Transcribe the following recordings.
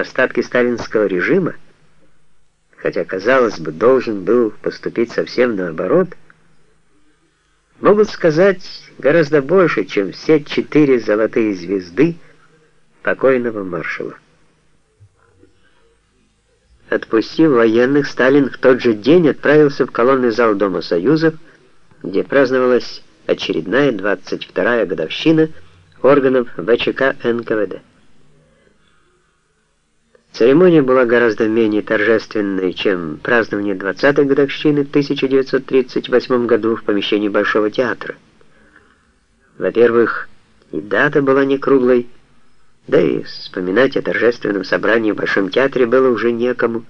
остатки сталинского режима, хотя, казалось бы, должен был поступить совсем наоборот, могут сказать гораздо больше, чем все четыре золотые звезды покойного маршала. Отпустив военных, Сталин в тот же день отправился в колонный зал Дома Союзов, где праздновалась очередная 22-я годовщина органов ВЧК НКВД. Церемония была гораздо менее торжественной, чем празднование 20-й годовщины в 1938 году в помещении Большого театра. Во-первых, и дата была не круглой, да и вспоминать о торжественном собрании в Большом театре было уже некому.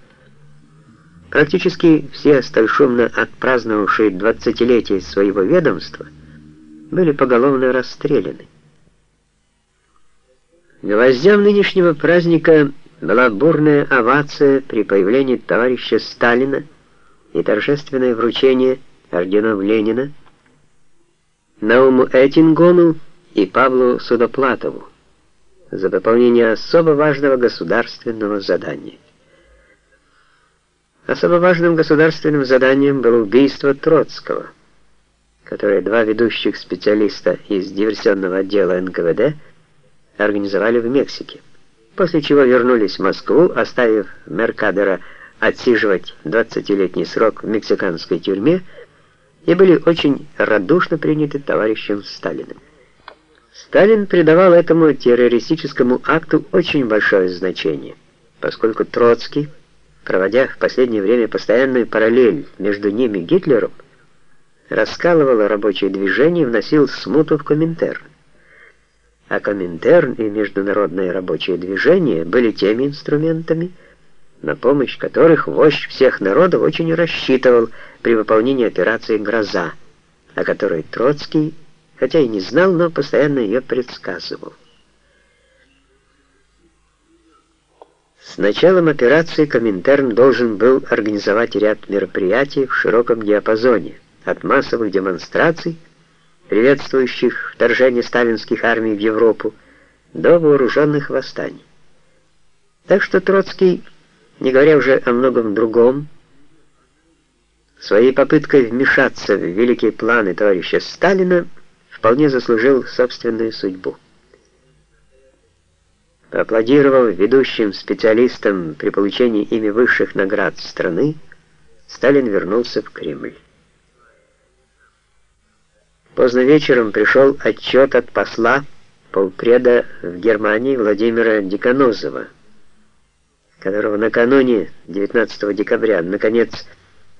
Практически все столь шумно отпраздновавшие 20-летие своего ведомства были поголовно расстреляны. Гвоздям нынешнего праздника была бурная овация при появлении товарища Сталина и торжественное вручение орденов Ленина Науму Этингону и Павлу Судоплатову за выполнение особо важного государственного задания. Особо важным государственным заданием было убийство Троцкого, которое два ведущих специалиста из диверсионного отдела НКВД организовали в Мексике после чего вернулись в Москву, оставив Меркадера отсиживать 20-летний срок в мексиканской тюрьме, и были очень радушно приняты товарищем Сталиным. Сталин придавал этому террористическому акту очень большое значение, поскольку Троцкий, проводя в последнее время постоянную параллель между ними и Гитлером, раскалывал рабочее движение и вносил смуту в Коминтерн а Коминтерн и Международное рабочее движение были теми инструментами, на помощь которых вождь всех народов очень рассчитывал при выполнении операции «Гроза», о которой Троцкий, хотя и не знал, но постоянно ее предсказывал. С началом операции Коминтерн должен был организовать ряд мероприятий в широком диапазоне, от массовых демонстраций приветствующих вторжение сталинских армий в Европу, до вооруженных восстаний. Так что Троцкий, не говоря уже о многом другом, своей попыткой вмешаться в великие планы товарища Сталина вполне заслужил собственную судьбу. Поаплодировав ведущим специалистам при получении ими высших наград страны, Сталин вернулся в Кремль. Поздно вечером пришел отчет от посла полпреда в Германии Владимира Деканозова, которого накануне 19 декабря наконец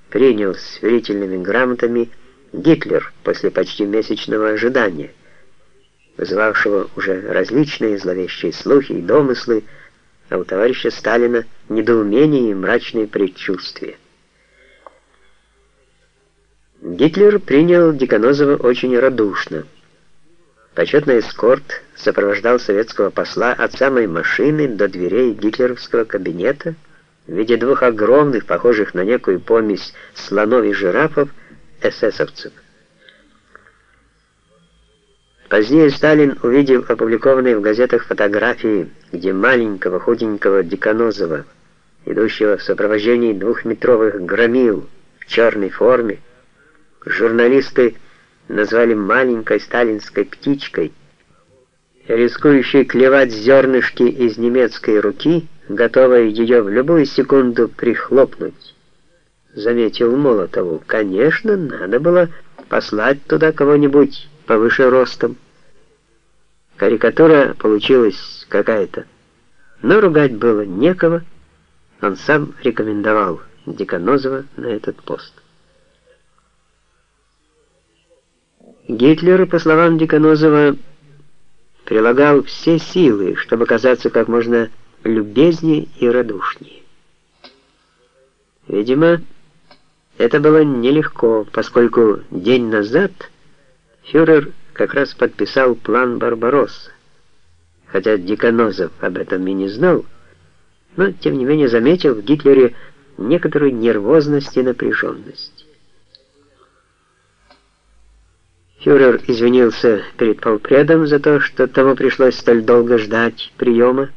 принял с верительными грамотами Гитлер после почти месячного ожидания, вызывавшего уже различные зловещие слухи и домыслы, а у товарища Сталина недоумение и мрачные предчувствия. Гитлер принял Деканозова очень радушно. Почетный эскорт сопровождал советского посла от самой машины до дверей гитлеровского кабинета в виде двух огромных, похожих на некую помесь слонов и жирафов, эсэсовцев. Позднее Сталин, увидев опубликованные в газетах фотографии, где маленького худенького Деканозова, идущего в сопровождении двухметровых громил в черной форме, журналисты назвали маленькой сталинской птичкой, рискующей клевать зернышки из немецкой руки, готовой ее в любую секунду прихлопнуть. Заметил Молотову, конечно, надо было послать туда кого-нибудь повыше ростом. Карикатура получилась какая-то, но ругать было некого, он сам рекомендовал Деканозова на этот пост. Гитлер, по словам Деканозова, прилагал все силы, чтобы казаться как можно любезнее и радушнее. Видимо, это было нелегко, поскольку день назад фюрер как раз подписал план Барбаросса. Хотя Деканозов об этом и не знал, но тем не менее заметил в Гитлере некоторую нервозность и напряженность. Фюрер извинился перед полпредом за то, что тому пришлось столь долго ждать приема,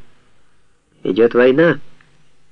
Идет война.